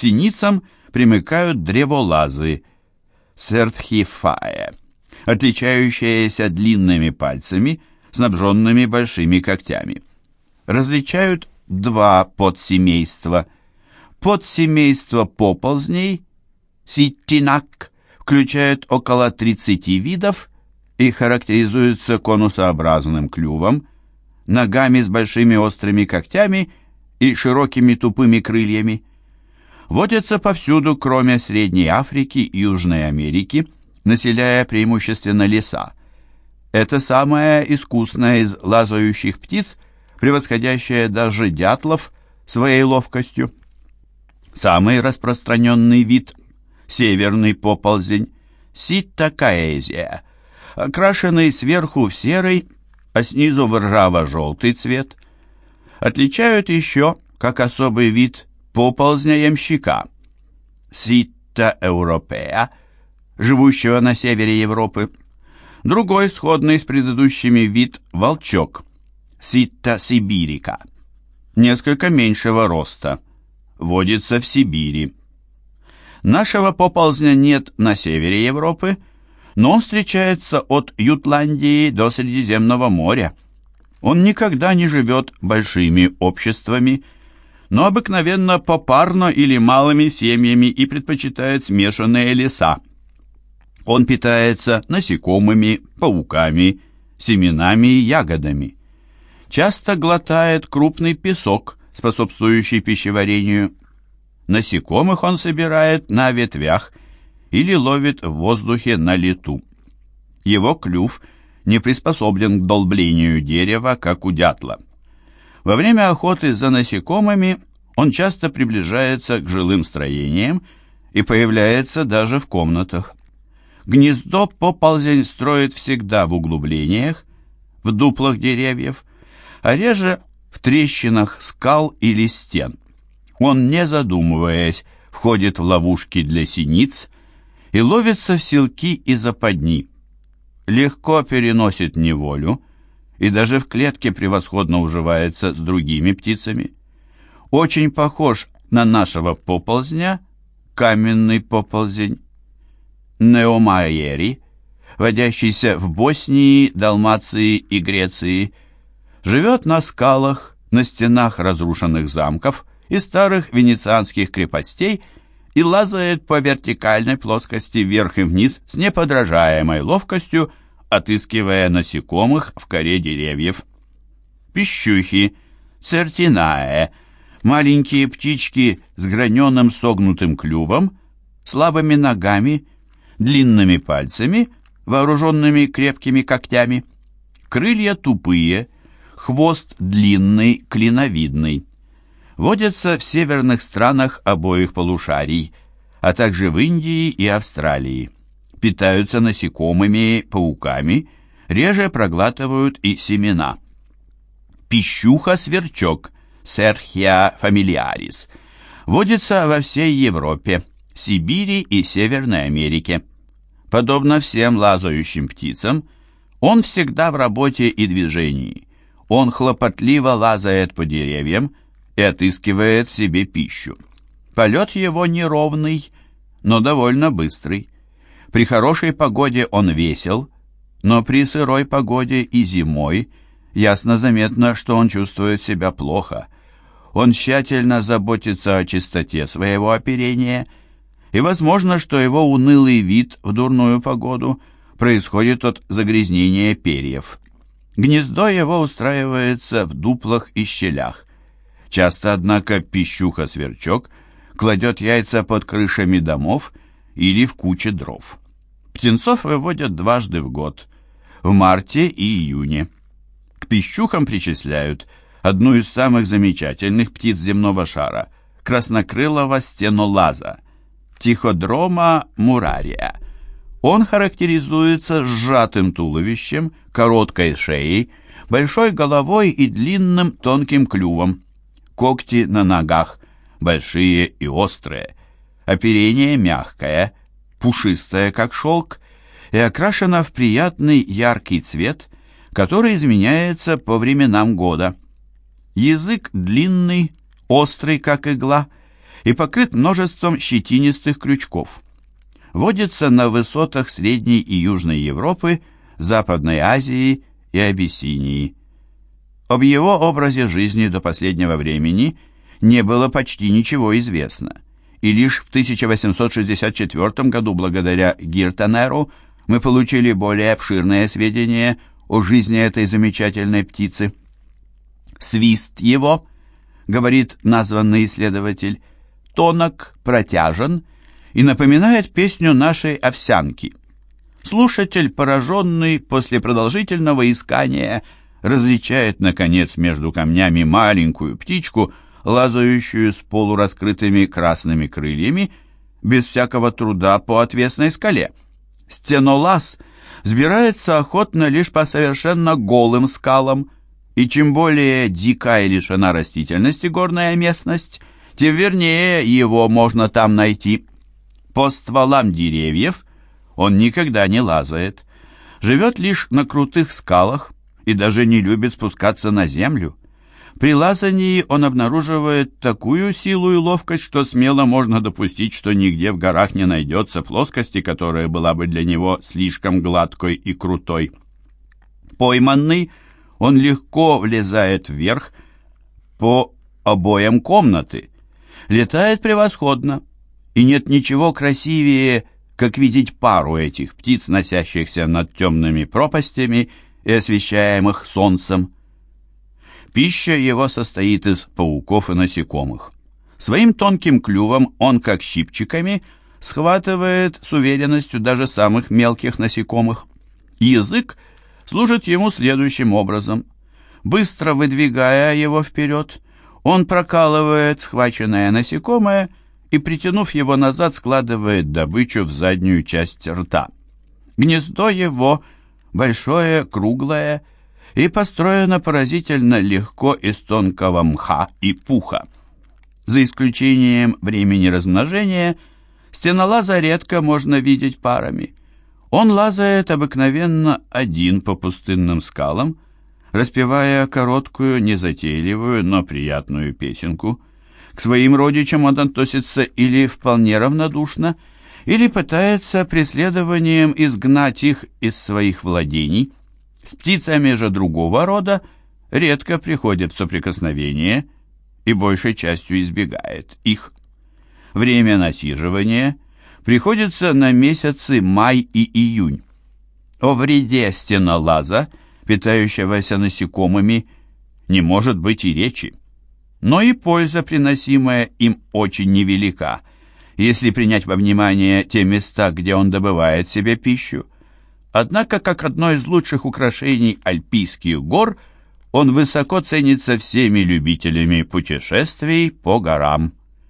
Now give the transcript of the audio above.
синицам примыкают древолазы сертхифая, отличающиеся длинными пальцами, снабженными большими когтями. Различают два подсемейства. Подсемейство поползней, ситтинак, включает около 30 видов и характеризуется конусообразным клювом, ногами с большими острыми когтями и широкими тупыми крыльями. Водятся повсюду, кроме Средней Африки и Южной Америки, населяя преимущественно леса. Это самая искусная из лазающих птиц, превосходящая даже дятлов своей ловкостью. Самый распространенный вид – северный поползень, ситтакаэзия, окрашенный сверху в серый, а снизу в ржаво-желтый цвет. Отличают еще, как особый вид, поползня ямщика, ситта европея, живущего на севере Европы. Другой, сходный с предыдущими вид, волчок, ситта сибирика, несколько меньшего роста, водится в Сибири. Нашего поползня нет на севере Европы, но он встречается от Ютландии до Средиземного моря. Он никогда не живет большими обществами, но обыкновенно попарно или малыми семьями и предпочитает смешанные леса. Он питается насекомыми, пауками, семенами и ягодами. Часто глотает крупный песок, способствующий пищеварению. Насекомых он собирает на ветвях или ловит в воздухе на лету. Его клюв не приспособлен к долблению дерева, как у дятла. Во время охоты за насекомыми он часто приближается к жилым строениям и появляется даже в комнатах. Гнездо поползень строит всегда в углублениях, в дуплах деревьев, а реже в трещинах скал или стен. Он, не задумываясь, входит в ловушки для синиц и ловится в селки и западни. Легко переносит неволю и даже в клетке превосходно уживается с другими птицами. Очень похож на нашего поползня, каменный поползень, неомайери, водящийся в Боснии, Далмации и Греции, живет на скалах, на стенах разрушенных замков и старых венецианских крепостей и лазает по вертикальной плоскости вверх и вниз с неподражаемой ловкостью, отыскивая насекомых в коре деревьев. Пищухи, цертиная, маленькие птички с граненым согнутым клювом, слабыми ногами, длинными пальцами, вооруженными крепкими когтями, крылья тупые, хвост длинный, клиновидный водятся в северных странах обоих полушарий, а также в Индии и Австралии. Питаются насекомыми, пауками, реже проглатывают и семена. Пищуха-сверчок, Серхия фамилиарис, водится во всей Европе, Сибири и Северной Америке. Подобно всем лазающим птицам, он всегда в работе и движении. Он хлопотливо лазает по деревьям, и отыскивает себе пищу. Полет его неровный, но довольно быстрый. При хорошей погоде он весел, но при сырой погоде и зимой ясно заметно, что он чувствует себя плохо. Он тщательно заботится о чистоте своего оперения, и возможно, что его унылый вид в дурную погоду происходит от загрязнения перьев. Гнездо его устраивается в дуплах и щелях. Часто, однако, пищуха-сверчок кладет яйца под крышами домов или в куче дров. Птенцов выводят дважды в год, в марте и июне. К пищухам причисляют одну из самых замечательных птиц земного шара – краснокрылого стенолаза, тиходрома мурария. Он характеризуется сжатым туловищем, короткой шеей, большой головой и длинным тонким клювом. Когти на ногах большие и острые. Оперение мягкое, пушистое, как шелк, и окрашено в приятный яркий цвет, который изменяется по временам года. Язык длинный, острый, как игла, и покрыт множеством щетинистых крючков. Водится на высотах Средней и Южной Европы, Западной Азии и Абиссинии. Об его образе жизни до последнего времени не было почти ничего известно, и лишь в 1864 году благодаря Гиртонеру мы получили более обширные сведения о жизни этой замечательной птицы. Свист его, говорит названный исследователь, тонок, протяжен и напоминает песню нашей овсянки. Слушатель, пораженный после продолжительного искания, различает, наконец, между камнями маленькую птичку, лазающую с полураскрытыми красными крыльями, без всякого труда по отвесной скале. Стенолаз сбирается охотно лишь по совершенно голым скалам, и чем более дикая и лишена растительности горная местность, тем вернее его можно там найти. По стволам деревьев он никогда не лазает, живет лишь на крутых скалах и даже не любит спускаться на землю. При лазании он обнаруживает такую силу и ловкость, что смело можно допустить, что нигде в горах не найдется плоскости, которая была бы для него слишком гладкой и крутой. Пойманный, он легко влезает вверх по обоям комнаты, летает превосходно, и нет ничего красивее, как видеть пару этих птиц, носящихся над темными пропастями и освещаемых солнцем. Пища его состоит из пауков и насекомых. Своим тонким клювом он, как щипчиками, схватывает с уверенностью даже самых мелких насекомых. Язык служит ему следующим образом. Быстро выдвигая его вперед, он прокалывает схваченное насекомое и, притянув его назад, складывает добычу в заднюю часть рта. Гнездо его большое, круглое и построено поразительно легко из тонкого мха и пуха. За исключением времени размножения, стенолаза редко можно видеть парами. Он лазает обыкновенно один по пустынным скалам, распевая короткую, незатейливую, но приятную песенку. К своим родичам он относится или вполне равнодушно, или пытается преследованием изгнать их из своих владений. С птицами же другого рода редко приходит в соприкосновение и большей частью избегает их. Время насиживания приходится на месяцы май и июнь. О вреде стенолаза – питающегося насекомыми, не может быть и речи. Но и польза, приносимая им, очень невелика, если принять во внимание те места, где он добывает себе пищу. Однако, как одно из лучших украшений альпийских гор, он высоко ценится всеми любителями путешествий по горам.